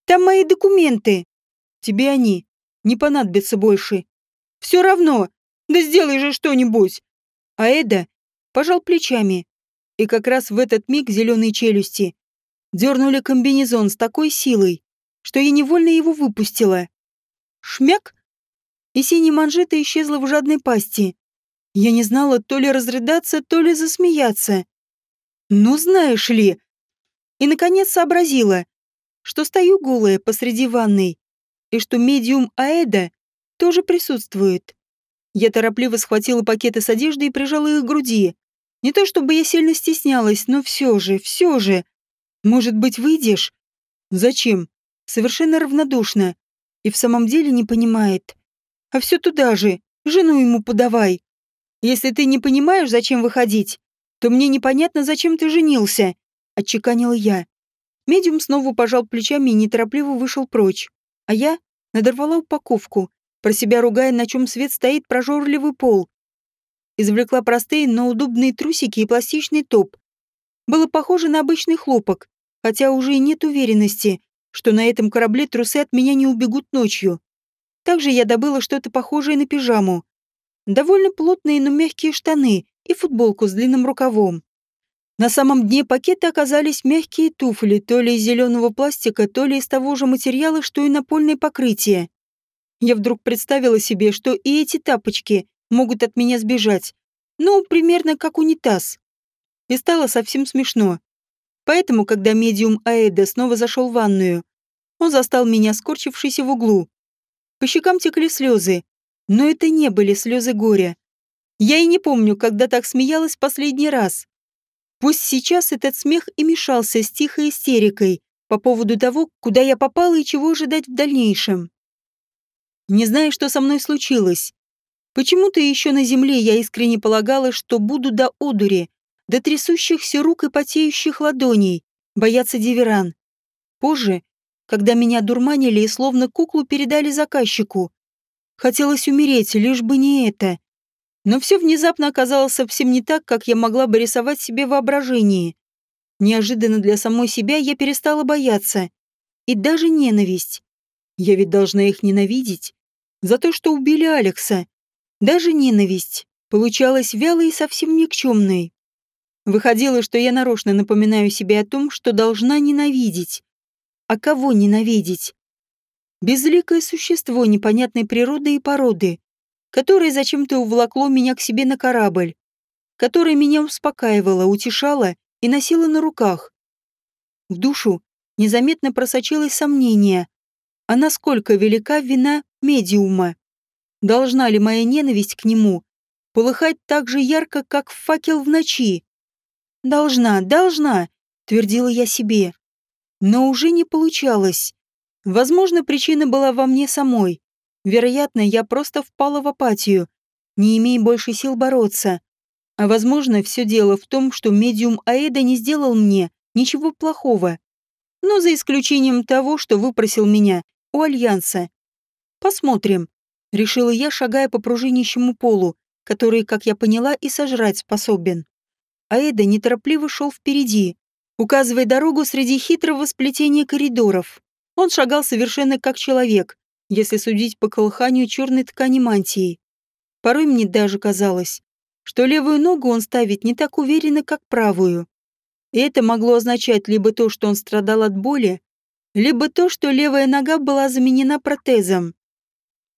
Там мои документы. Тебе они не понадобятся больше. Все равно. Да сделай же что-нибудь. А Эда пожал плечами. И как раз в этот миг зеленые челюсти дернули комбинезон с такой силой, что я невольно его выпустила. Шмяк! И синяя манжета исчезла в жадной пасти. Я не знала то ли разрыдаться, то ли засмеяться. Ну, знаешь ли. И, наконец, сообразила, что стою голая посреди ванной, и что медиум Аэда тоже присутствует. Я торопливо схватила пакеты с одеждой и прижала их к груди. Не то чтобы я сильно стеснялась, но все же, все же. Может быть, выйдешь? Зачем? Совершенно равнодушно. И в самом деле не понимает. А все туда же. Жену ему подавай. Если ты не понимаешь, зачем выходить, то мне непонятно, зачем ты женился, отчеканила я. Медиум снова пожал плечами и неторопливо вышел прочь. А я надорвала упаковку, про себя ругая, на чем свет стоит прожорливый пол. Извлекла простые, но удобные трусики и пластичный топ. Было похоже на обычный хлопок, хотя уже и нет уверенности, что на этом корабле трусы от меня не убегут ночью. Также я добыла что-то похожее на пижаму. Довольно плотные, но мягкие штаны и футболку с длинным рукавом. На самом дне пакета оказались мягкие туфли, то ли из зеленого пластика, то ли из того же материала, что и напольное покрытие. Я вдруг представила себе, что и эти тапочки могут от меня сбежать. Ну, примерно как унитаз. И стало совсем смешно. Поэтому, когда медиум Аэда снова зашел в ванную, он застал меня скорчившейся в углу. По щекам текли слезы, но это не были слезы горя. Я и не помню, когда так смеялась последний раз. Пусть сейчас этот смех и мешался с тихой истерикой по поводу того, куда я попала и чего ожидать в дальнейшем. Не зная, что со мной случилось. Почему-то еще на земле я искренне полагала, что буду до одури, до трясущихся рук и потеющих ладоней, бояться диверан. Позже, когда меня дурманили и словно куклу передали заказчику, хотелось умереть, лишь бы не это. Но все внезапно оказалось совсем не так, как я могла бы рисовать себе воображение. Неожиданно для самой себя я перестала бояться. И даже ненависть. Я ведь должна их ненавидеть. За то, что убили Алекса. Даже ненависть получалась вялой и совсем никчемной. Выходило, что я нарочно напоминаю себе о том, что должна ненавидеть. А кого ненавидеть? Безликое существо непонятной природы и породы, которое зачем-то увлакло меня к себе на корабль, которое меня успокаивало, утешало и носило на руках. В душу незаметно просочилось сомнение, а насколько велика вина медиума. Должна ли моя ненависть к нему полыхать так же ярко, как факел в ночи? «Должна, должна», — твердила я себе. Но уже не получалось. Возможно, причина была во мне самой. Вероятно, я просто впала в апатию, не имея больше сил бороться. А возможно, все дело в том, что медиум Аэда не сделал мне ничего плохого. Но за исключением того, что выпросил меня у Альянса. Посмотрим. Решила я, шагая по пружинищему полу, который, как я поняла, и сожрать способен а Эда неторопливо шел впереди, указывая дорогу среди хитрого сплетения коридоров. Он шагал совершенно как человек, если судить по колыханию черной ткани мантии. Порой мне даже казалось, что левую ногу он ставит не так уверенно, как правую. И это могло означать либо то, что он страдал от боли, либо то, что левая нога была заменена протезом.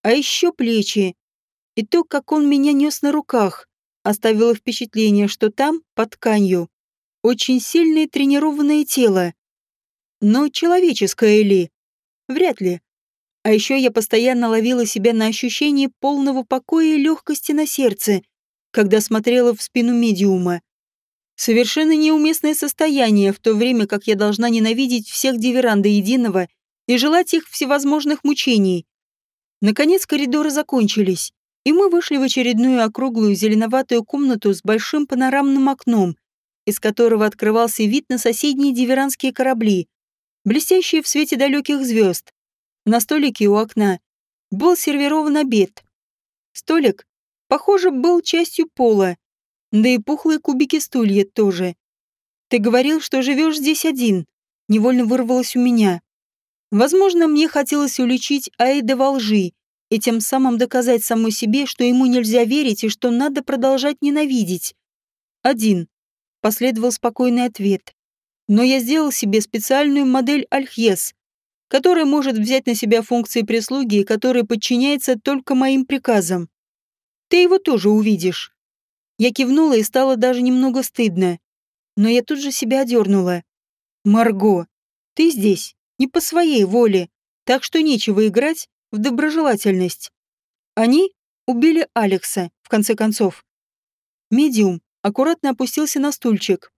А еще плечи. И то, как он меня нес на руках, оставило впечатление, что там, под тканью, очень сильное тренированное тело. Но человеческое ли? Вряд ли. А еще я постоянно ловила себя на ощущении полного покоя и легкости на сердце, когда смотрела в спину медиума. Совершенно неуместное состояние, в то время как я должна ненавидеть всех диверан до единого и желать их всевозможных мучений. Наконец коридоры закончились и мы вышли в очередную округлую зеленоватую комнату с большим панорамным окном, из которого открывался вид на соседние диверанские корабли, блестящие в свете далеких звезд. На столике у окна был сервирован обед. Столик, похоже, был частью пола, да и пухлые кубики стулья тоже. Ты говорил, что живешь здесь один. Невольно вырвалось у меня. Возможно, мне хотелось уличить Аида во лжи и тем самым доказать самой себе, что ему нельзя верить и что надо продолжать ненавидеть. Один. Последовал спокойный ответ. Но я сделал себе специальную модель Альхьес, которая может взять на себя функции прислуги и которая подчиняется только моим приказам. Ты его тоже увидишь. Я кивнула и стало даже немного стыдно. Но я тут же себя одернула. Марго, ты здесь не по своей воле, так что нечего играть в доброжелательность. Они убили Алекса, в конце концов. Медиум аккуратно опустился на стульчик.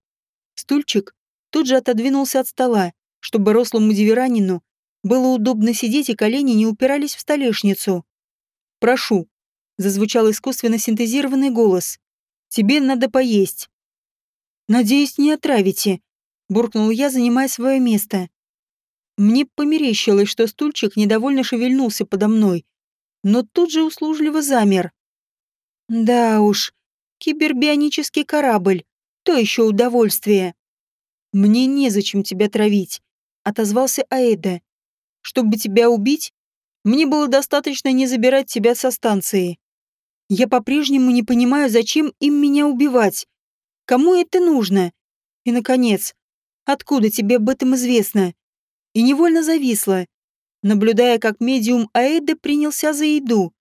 Стульчик тут же отодвинулся от стола, чтобы рослому диверанину было удобно сидеть и колени не упирались в столешницу. «Прошу», — зазвучал искусственно синтезированный голос. «Тебе надо поесть». «Надеюсь, не отравите», — буркнул я, занимая свое место. Мне померещилось, что стульчик недовольно шевельнулся подо мной, но тут же услужливо замер. Да уж, кибербионический корабль, то еще удовольствие. Мне незачем тебя травить, отозвался Аэда. Чтобы тебя убить, мне было достаточно не забирать тебя со станции. Я по-прежнему не понимаю, зачем им меня убивать. Кому это нужно? И, наконец, откуда тебе об этом известно? И невольно зависла, наблюдая, как медиум Аэда принялся за еду.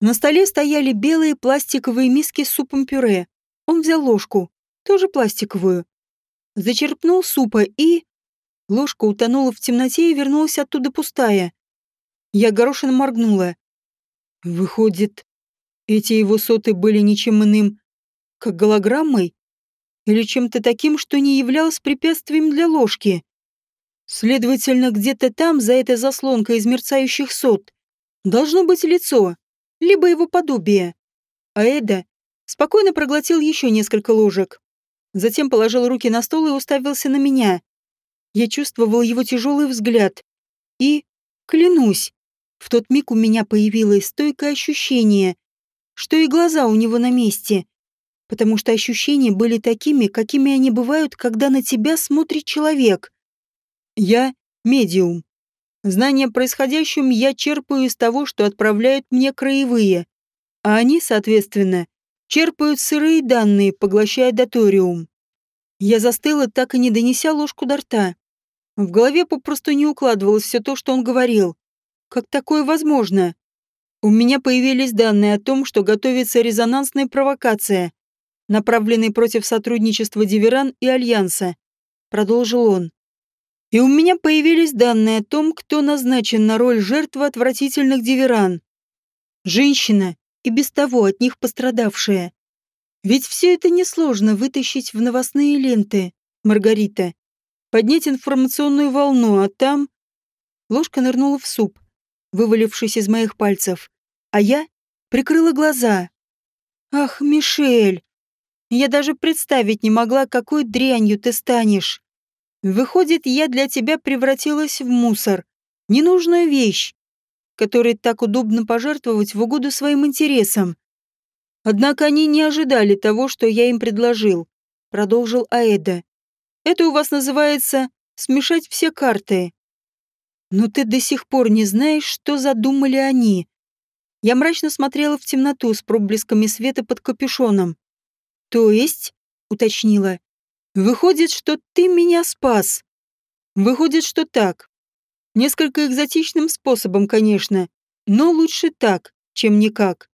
На столе стояли белые пластиковые миски с супом-пюре. Он взял ложку, тоже пластиковую. Зачерпнул супа и... Ложка утонула в темноте и вернулась оттуда пустая. Я горошина моргнула. Выходит, эти его соты были ничем иным, как голограммой? Или чем-то таким, что не являлось препятствием для ложки? Следовательно, где-то там, за этой заслонкой из мерцающих сот, должно быть лицо, либо его подобие. А Эда спокойно проглотил еще несколько ложек. Затем положил руки на стол и уставился на меня. Я чувствовал его тяжелый взгляд. И, клянусь, в тот миг у меня появилось стойкое ощущение, что и глаза у него на месте, потому что ощущения были такими, какими они бывают, когда на тебя смотрит человек. Я медиум. Знания о происходящем я черпаю из того, что отправляют мне краевые, а они, соответственно, черпают сырые данные, поглощая доториум. Я застыла, так и не донеся ложку до рта. В голове попросту не укладывалось все то, что он говорил. Как такое возможно? У меня появились данные о том, что готовится резонансная провокация, направленная против сотрудничества Диверан и Альянса. Продолжил он. И у меня появились данные о том, кто назначен на роль жертвы отвратительных Диверан. Женщина, и без того от них пострадавшая. Ведь все это несложно вытащить в новостные ленты, Маргарита поднять информационную волну, а там... Ложка нырнула в суп, вывалившись из моих пальцев, а я прикрыла глаза. Ах, Мишель, я даже представить не могла, какой дрянью ты станешь. Выходит, я для тебя превратилась в мусор, ненужную вещь, которой так удобно пожертвовать в угоду своим интересам. Однако они не ожидали того, что я им предложил, продолжил Аэда. Это у вас называется смешать все карты. Но ты до сих пор не знаешь, что задумали они. Я мрачно смотрела в темноту с проблесками света под капюшоном. То есть, уточнила, выходит, что ты меня спас. Выходит, что так. Несколько экзотичным способом, конечно, но лучше так, чем никак.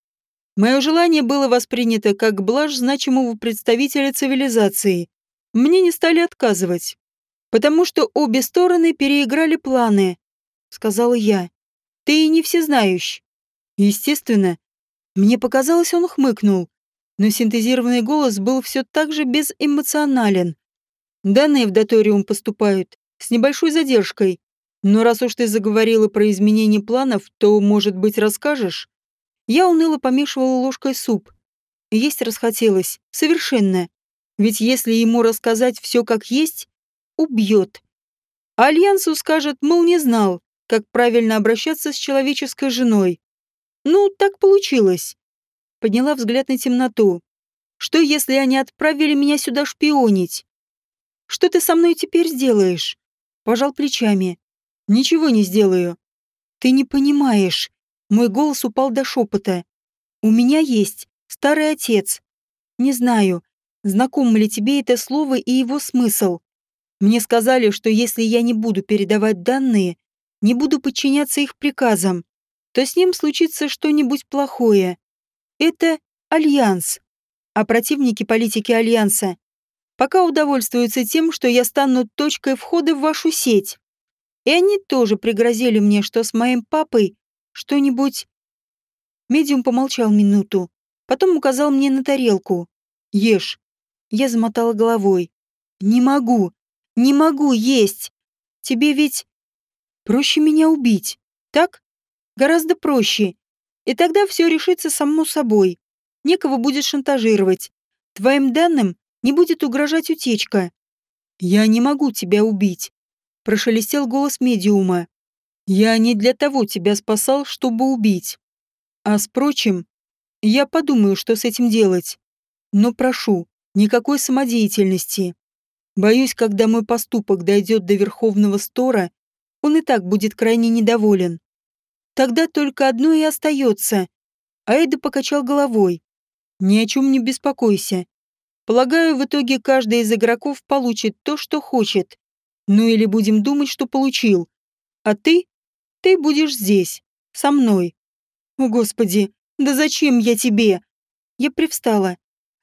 Мое желание было воспринято как блажь значимого представителя цивилизации мне не стали отказывать, потому что обе стороны переиграли планы, сказала я. Ты и не всезнающий. Естественно, мне показалось, он хмыкнул, но синтезированный голос был все так же безэмоционален. Данные в Доториум поступают с небольшой задержкой, но раз уж ты заговорила про изменение планов, то, может быть, расскажешь? Я уныло помешивала ложкой суп. Есть расхотелось. Совершенно. Ведь если ему рассказать все как есть, убьет. Альянсу скажет, мол, не знал, как правильно обращаться с человеческой женой. Ну, так получилось. Подняла взгляд на темноту. Что, если они отправили меня сюда шпионить? Что ты со мной теперь сделаешь? Пожал плечами. Ничего не сделаю. Ты не понимаешь. Мой голос упал до шепота. У меня есть старый отец. Не знаю, знакомо ли тебе это слово и его смысл. Мне сказали, что если я не буду передавать данные, не буду подчиняться их приказам, то с ним случится что-нибудь плохое. Это альянс. А противники политики альянса пока удовольствуются тем, что я стану точкой входа в вашу сеть. И они тоже пригрозили мне, что с моим папой что-нибудь... Медиум помолчал минуту, потом указал мне на тарелку. «Ешь». Я замотала головой. «Не могу. Не могу есть. Тебе ведь проще меня убить, так? Гораздо проще. И тогда все решится само собой. Некого будет шантажировать. Твоим данным не будет угрожать утечка. Я не могу тебя убить. Прошелестел голос медиума. Я не для того тебя спасал, чтобы убить. А с прочим, я подумаю, что с этим делать. Но прошу, никакой самодеятельности. Боюсь, когда мой поступок дойдет до Верховного Стора, он и так будет крайне недоволен. Тогда только одно и остается. Аэда покачал головой. Ни о чем не беспокойся. Полагаю, в итоге каждый из игроков получит то, что хочет. Ну или будем думать, что получил. А ты? Ты будешь здесь, со мной. О, Господи, да зачем я тебе? Я привстала,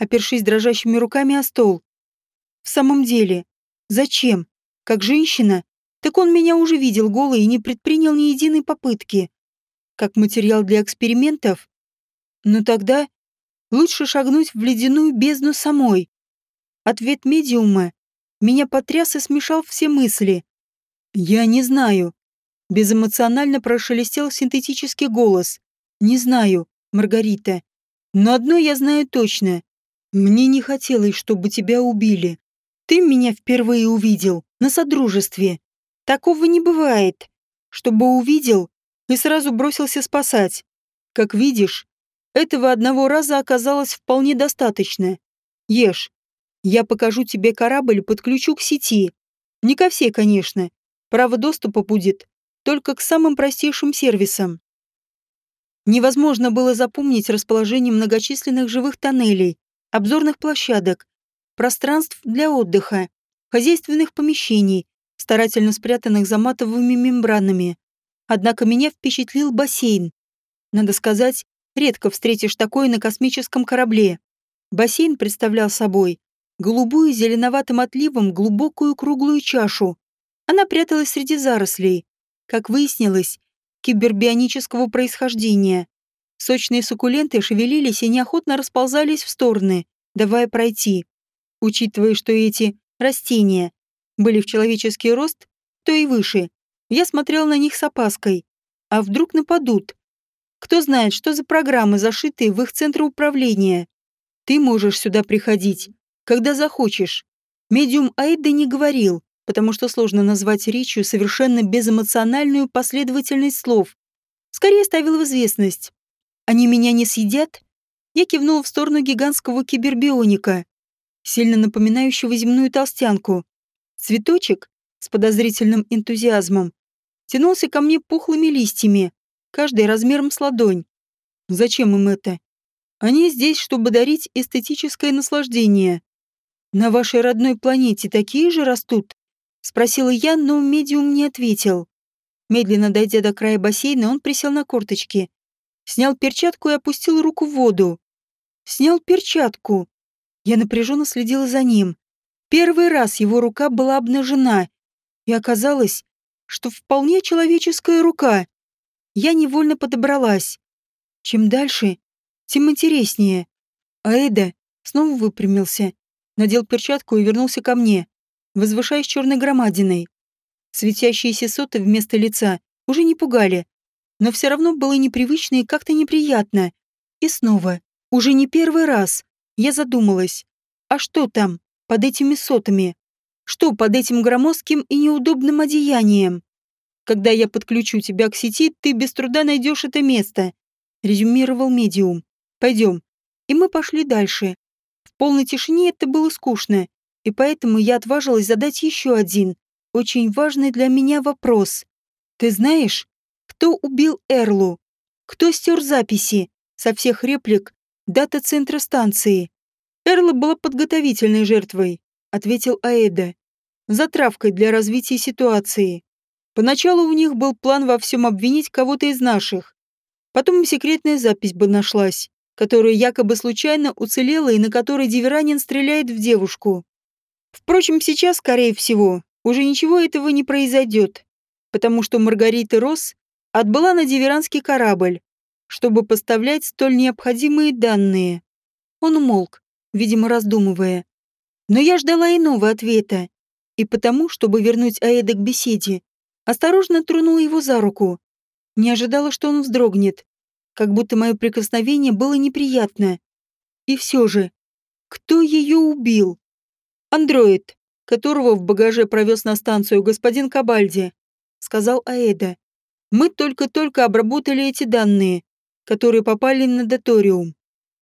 опершись дрожащими руками о стол. В самом деле, зачем? Как женщина? Так он меня уже видел голой и не предпринял ни единой попытки. Как материал для экспериментов? Но тогда лучше шагнуть в ледяную бездну самой. Ответ медиума меня потряс и смешал все мысли. «Я не знаю». Безэмоционально прошелестел синтетический голос. «Не знаю, Маргарита. Но одно я знаю точно. Мне не хотелось, чтобы тебя убили. Ты меня впервые увидел на содружестве. Такого не бывает, чтобы увидел и сразу бросился спасать. Как видишь, этого одного раза оказалось вполне достаточно. Ешь. Я покажу тебе корабль подключу к сети. Не ко всей, конечно. Право доступа будет только к самым простейшим сервисам. Невозможно было запомнить расположение многочисленных живых тоннелей, обзорных площадок, пространств для отдыха, хозяйственных помещений, старательно спрятанных за матовыми мембранами. Однако меня впечатлил бассейн. Надо сказать, редко встретишь такое на космическом корабле. Бассейн представлял собой голубую зеленоватым отливом глубокую круглую чашу. Она пряталась среди зарослей, как выяснилось, кибербионического происхождения. Сочные суккуленты шевелились и неохотно расползались в стороны, давая пройти учитывая, что эти растения были в человеческий рост, то и выше. Я смотрел на них с опаской. А вдруг нападут? Кто знает, что за программы, зашитые в их центр управления. Ты можешь сюда приходить, когда захочешь. Медиум Аида не говорил, потому что сложно назвать речью совершенно безэмоциональную последовательность слов. Скорее ставил в известность. Они меня не съедят? Я кивнул в сторону гигантского кибербионика сильно напоминающего земную толстянку. Цветочек с подозрительным энтузиазмом тянулся ко мне пухлыми листьями, каждый размером с ладонь. Зачем им это? Они здесь, чтобы дарить эстетическое наслаждение. На вашей родной планете такие же растут? Спросила я, но медиум не ответил. Медленно дойдя до края бассейна, он присел на корточки. Снял перчатку и опустил руку в воду. Снял перчатку. Я напряженно следила за ним. Первый раз его рука была обнажена, и оказалось, что вполне человеческая рука. Я невольно подобралась. Чем дальше, тем интереснее. А Эда снова выпрямился, надел перчатку и вернулся ко мне, возвышаясь черной громадиной. Светящиеся соты вместо лица уже не пугали, но все равно было непривычно и как-то неприятно. И снова, уже не первый раз, я задумалась, а что там, под этими сотами? Что под этим громоздким и неудобным одеянием? Когда я подключу тебя к сети, ты без труда найдешь это место», — резюмировал медиум. «Пойдем». И мы пошли дальше. В полной тишине это было скучно, и поэтому я отважилась задать еще один, очень важный для меня вопрос. «Ты знаешь, кто убил Эрлу? Кто стер записи со всех реплик дата-центра станции?» «Эрла была подготовительной жертвой», — ответил Аэда. «Затравкой для развития ситуации. Поначалу у них был план во всем обвинить кого-то из наших. Потом секретная запись бы нашлась, которая якобы случайно уцелела и на которой Диверанин стреляет в девушку. Впрочем, сейчас, скорее всего, уже ничего этого не произойдет, потому что Маргарита Росс отбыла на Диверанский корабль, чтобы поставлять столь необходимые данные. Он умолк, видимо, раздумывая. Но я ждала иного ответа, и потому, чтобы вернуть Аэда к беседе, Осторожно тронула его за руку. Не ожидала, что он вздрогнет. Как будто мое прикосновение было неприятно. И все же, кто ее убил? Андроид, которого в багаже провез на станцию господин Кабальди, сказал Аэда. Мы только-только обработали эти данные, которые попали на Доториум,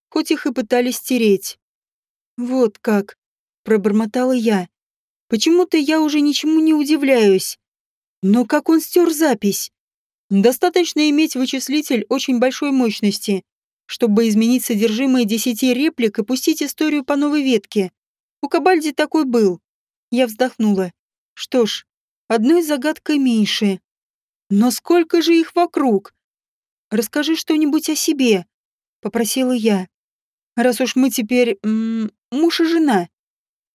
хоть их и пытались стереть. Вот как, пробормотала я. Почему-то я уже ничему не удивляюсь. Но как он стер запись? Достаточно иметь вычислитель очень большой мощности, чтобы изменить содержимое десяти реплик и пустить историю по новой ветке. У Кабальди такой был. Я вздохнула. Что ж, одной загадкой меньше. Но сколько же их вокруг? Расскажи что-нибудь о себе, попросила я. Раз уж мы теперь м -м, муж и жена.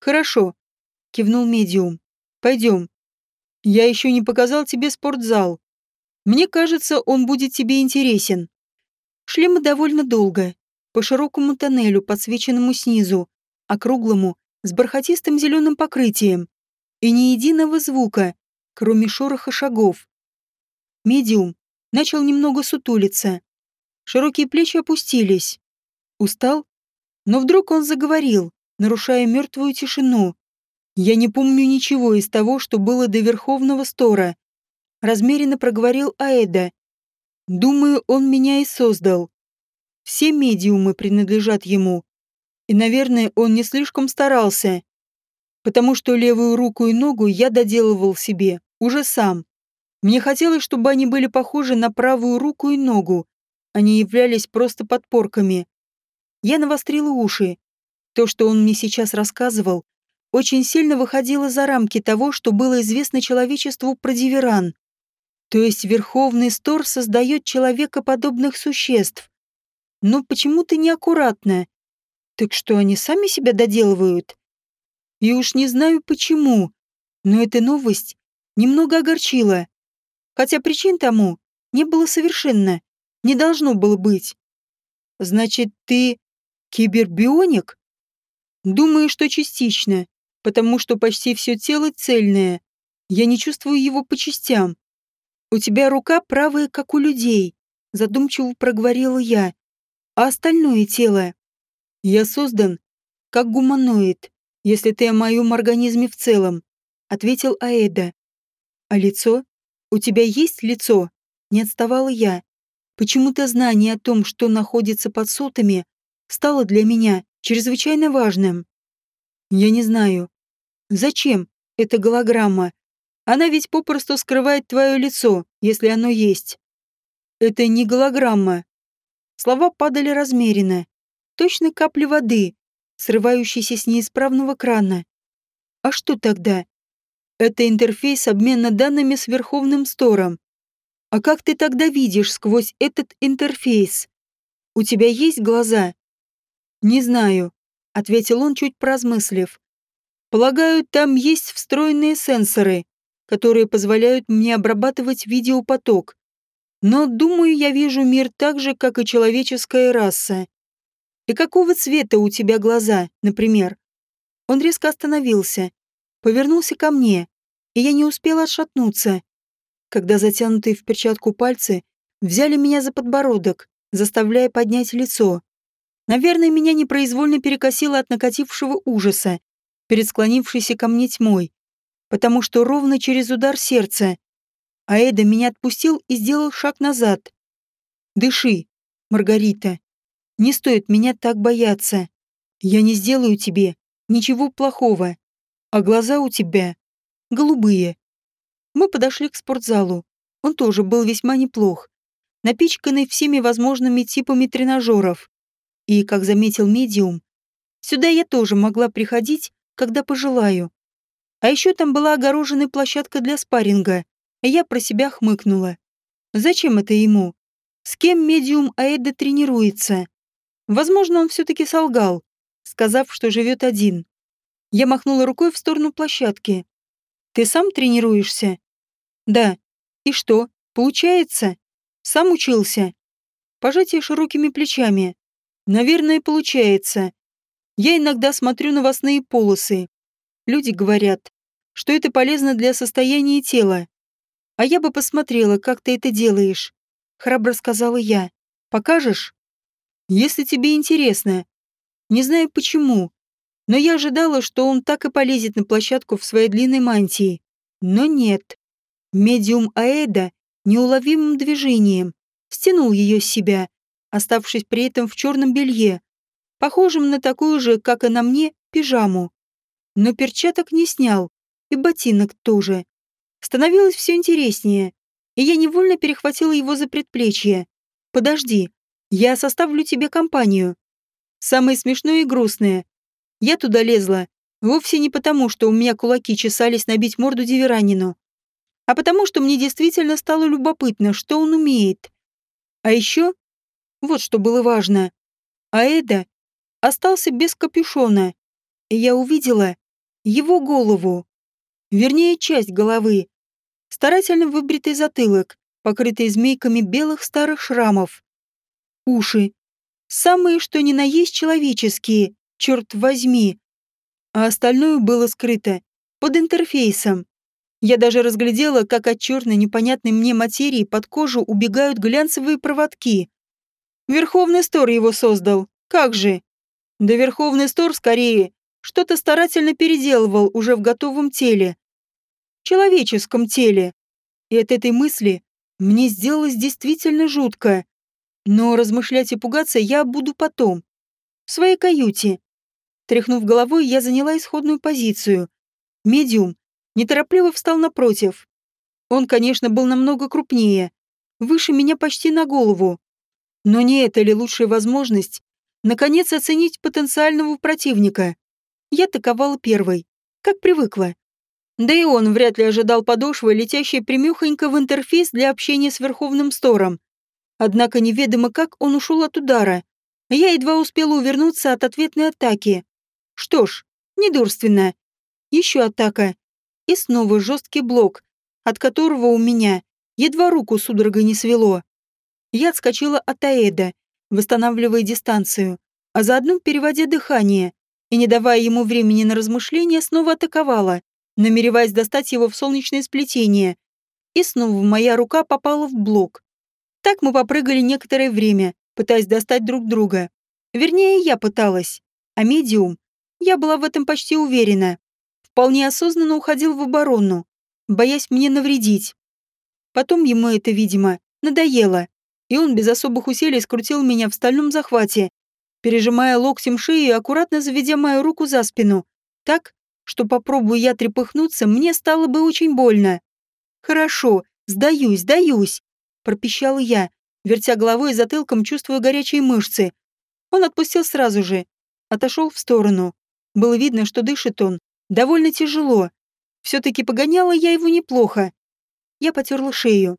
Хорошо, кивнул медиум. Пойдем. Я еще не показал тебе спортзал. Мне кажется, он будет тебе интересен. Шли мы довольно долго, по широкому тоннелю, подсвеченному снизу, округлому, с бархатистым зеленым покрытием. И ни единого звука, кроме шороха шагов. Медиум начал немного сутулиться. Широкие плечи опустились. Устал? Но вдруг он заговорил, нарушая мертвую тишину. Я не помню ничего из того, что было до Верховного Стора. Размеренно проговорил Аэда. Думаю, он меня и создал. Все медиумы принадлежат ему. И, наверное, он не слишком старался. Потому что левую руку и ногу я доделывал себе, уже сам. Мне хотелось, чтобы они были похожи на правую руку и ногу. Они являлись просто подпорками. Я навострила уши. То, что он мне сейчас рассказывал, очень сильно выходила за рамки того, что было известно человечеству про Диверан. То есть Верховный Стор создает человекоподобных существ. Но почему-то неаккуратно. Так что они сами себя доделывают? И уж не знаю почему, но эта новость немного огорчила. Хотя причин тому не было совершенно, не должно было быть. Значит, ты кибербионик? Думаю, что частично потому что почти все тело цельное. Я не чувствую его по частям. У тебя рука правая, как у людей, задумчиво проговорила я. А остальное тело? Я создан как гуманоид, если ты о моем организме в целом, ответил Аэда. А лицо? У тебя есть лицо? Не отставала я. Почему-то знание о том, что находится под сотами, стало для меня чрезвычайно важным. Я не знаю, Зачем эта голограмма? Она ведь попросту скрывает твое лицо, если оно есть. Это не голограмма. Слова падали размеренно. Точно капли воды, срывающиеся с неисправного крана. А что тогда? Это интерфейс обмена данными с Верховным Стором. А как ты тогда видишь сквозь этот интерфейс? У тебя есть глаза? Не знаю, ответил он, чуть поразмыслив. Полагаю, там есть встроенные сенсоры, которые позволяют мне обрабатывать видеопоток. Но, думаю, я вижу мир так же, как и человеческая раса. И какого цвета у тебя глаза, например? Он резко остановился, повернулся ко мне, и я не успела отшатнуться, когда затянутые в перчатку пальцы взяли меня за подбородок, заставляя поднять лицо. Наверное, меня непроизвольно перекосило от накатившего ужаса перед склонившейся ко мне тьмой, потому что ровно через удар сердца А Эда меня отпустил и сделал шаг назад. «Дыши, Маргарита. Не стоит меня так бояться. Я не сделаю тебе ничего плохого. А глаза у тебя голубые». Мы подошли к спортзалу. Он тоже был весьма неплох, напичканный всеми возможными типами тренажеров. И, как заметил медиум, сюда я тоже могла приходить, когда пожелаю. А еще там была огороженная площадка для спарринга, и я про себя хмыкнула. Зачем это ему? С кем медиум Аэда тренируется? Возможно, он все-таки солгал, сказав, что живет один. Я махнула рукой в сторону площадки. «Ты сам тренируешься?» «Да. И что, получается? Сам учился?» Пожатие широкими плечами. «Наверное, получается. Я иногда смотрю новостные полосы. Люди говорят, что это полезно для состояния тела. А я бы посмотрела, как ты это делаешь. Храбро сказала я. Покажешь? Если тебе интересно. Не знаю почему, но я ожидала, что он так и полезет на площадку в своей длинной мантии. Но нет. Медиум Аэда неуловимым движением стянул ее с себя, оставшись при этом в черном белье, похожим на такую же, как и на мне, пижаму. Но перчаток не снял, и ботинок тоже. Становилось все интереснее, и я невольно перехватила его за предплечье. «Подожди, я составлю тебе компанию». Самое смешное и грустное. Я туда лезла вовсе не потому, что у меня кулаки чесались набить морду Диверанину, а потому, что мне действительно стало любопытно, что он умеет. А еще, вот что было важно, Аэда остался без капюшона, и я увидела его голову. Вернее, часть головы. Старательно выбритый затылок, покрытый змейками белых старых шрамов. Уши. Самые, что ни на есть человеческие, черт возьми. А остальное было скрыто под интерфейсом. Я даже разглядела, как от черной непонятной мне материи под кожу убегают глянцевые проводки. Верховный Стор его создал. Как же? Да Верховный Стор скорее что-то старательно переделывал уже в готовом теле. Человеческом теле. И от этой мысли мне сделалось действительно жутко. Но размышлять и пугаться я буду потом. В своей каюте. Тряхнув головой, я заняла исходную позицию. Медиум неторопливо встал напротив. Он, конечно, был намного крупнее, выше меня почти на голову. Но не это ли лучшая возможность, наконец, оценить потенциального противника? Я атаковала первой, как привыкла. Да и он вряд ли ожидал подошвы, летящей прямюхонько в интерфейс для общения с Верховным Стором. Однако неведомо как он ушел от удара. Я едва успела увернуться от ответной атаки. Что ж, недурственно. Еще атака. И снова жесткий блок, от которого у меня едва руку судорога не свело. Я отскочила от Аэда, восстанавливая дистанцию, а заодно переводя дыхание, и, не давая ему времени на размышления, снова атаковала, намереваясь достать его в солнечное сплетение. И снова моя рука попала в блок. Так мы попрыгали некоторое время, пытаясь достать друг друга. Вернее, я пыталась. А медиум, я была в этом почти уверена, вполне осознанно уходил в оборону, боясь мне навредить. Потом ему это, видимо, надоело, и он без особых усилий скрутил меня в стальном захвате пережимая локтем шею и аккуратно заведя мою руку за спину, так, что попробую я трепыхнуться, мне стало бы очень больно. «Хорошо, сдаюсь, сдаюсь», — пропищала я, вертя головой и затылком, чувствуя горячие мышцы. Он отпустил сразу же, отошел в сторону. Было видно, что дышит он довольно тяжело. Все-таки погоняла я его неплохо. Я потерла шею.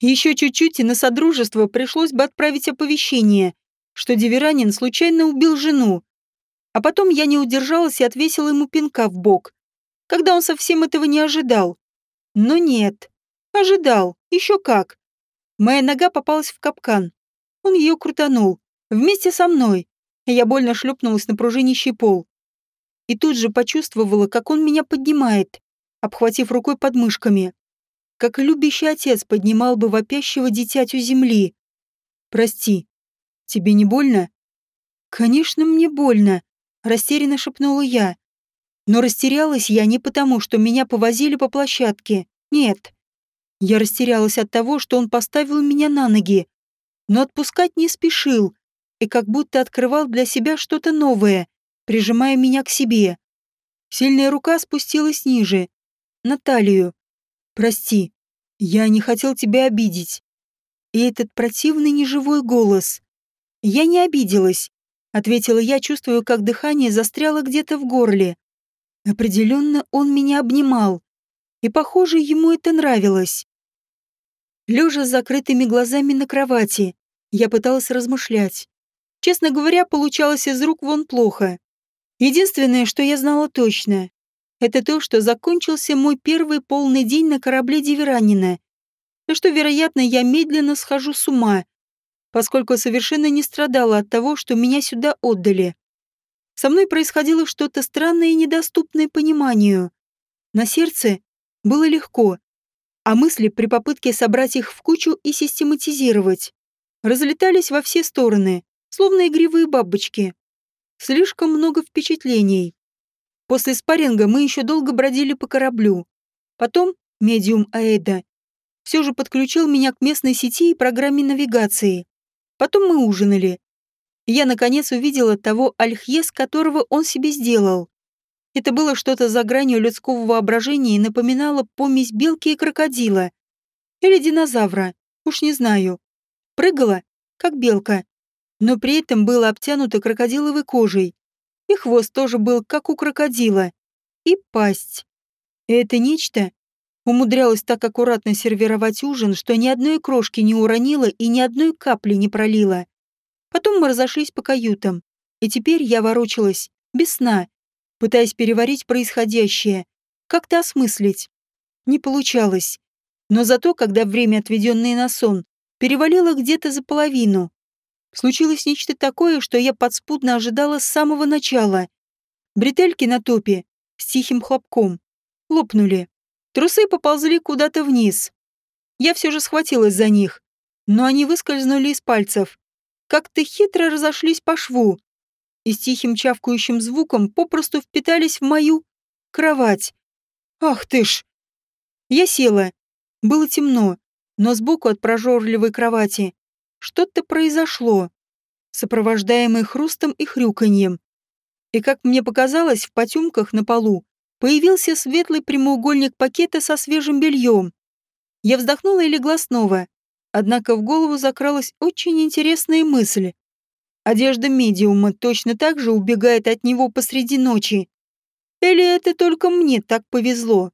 Еще чуть-чуть, и на содружество пришлось бы отправить оповещение что Диверанин случайно убил жену. А потом я не удержалась и отвесила ему пинка в бок, когда он совсем этого не ожидал. Но нет. Ожидал. Еще как. Моя нога попалась в капкан. Он ее крутанул. Вместе со мной. Я больно шлепнулась на пружинищий пол. И тут же почувствовала, как он меня поднимает, обхватив рукой подмышками. Как любящий отец поднимал бы вопящего дитятю земли. «Прости», Тебе не больно?» «Конечно, мне больно», — растерянно шепнула я. Но растерялась я не потому, что меня повозили по площадке. Нет. Я растерялась от того, что он поставил меня на ноги, но отпускать не спешил и как будто открывал для себя что-то новое, прижимая меня к себе. Сильная рука спустилась ниже, на талию. «Прости, я не хотел тебя обидеть». И этот противный неживой голос. «Я не обиделась», — ответила я, чувствуя, как дыхание застряло где-то в горле. Определенно он меня обнимал, и, похоже, ему это нравилось. Лежа с закрытыми глазами на кровати, я пыталась размышлять. Честно говоря, получалось из рук вон плохо. Единственное, что я знала точно, это то, что закончился мой первый полный день на корабле Диверанина, и что, вероятно, я медленно схожу с ума, поскольку совершенно не страдала от того, что меня сюда отдали. Со мной происходило что-то странное и недоступное пониманию. На сердце было легко, а мысли при попытке собрать их в кучу и систематизировать разлетались во все стороны, словно игривые бабочки. Слишком много впечатлений. После спарринга мы еще долго бродили по кораблю. Потом медиум Аэда все же подключил меня к местной сети и программе навигации. Потом мы ужинали. Я, наконец, увидела того Альхьес, которого он себе сделал. Это было что-то за гранью людского воображения и напоминало помесь белки и крокодила. Или динозавра, уж не знаю. Прыгала, как белка, но при этом было обтянуто крокодиловой кожей. И хвост тоже был, как у крокодила. И пасть. Это нечто умудрялось так аккуратно сервировать ужин, что ни одной крошки не уронила и ни одной капли не пролила. Потом мы разошлись по каютам, и теперь я ворочалась, без сна, пытаясь переварить происходящее, как-то осмыслить. Не получалось. Но зато, когда время, отведенное на сон, перевалило где-то за половину, Случилось нечто такое, что я подспудно ожидала с самого начала. Бретельки на топе с тихим хлопком лопнули. Трусы поползли куда-то вниз. Я все же схватилась за них, но они выскользнули из пальцев. Как-то хитро разошлись по шву и с тихим чавкающим звуком попросту впитались в мою кровать. Ах ты ж! Я села. Было темно, но сбоку от прожорливой кровати что-то произошло, сопровождаемое хрустом и хрюканьем. И, как мне показалось, в потемках на полу появился светлый прямоугольник пакета со свежим бельем. Я вздохнула и легла снова, однако в голову закралась очень интересная мысль. Одежда медиума точно так же убегает от него посреди ночи. Или это только мне так повезло?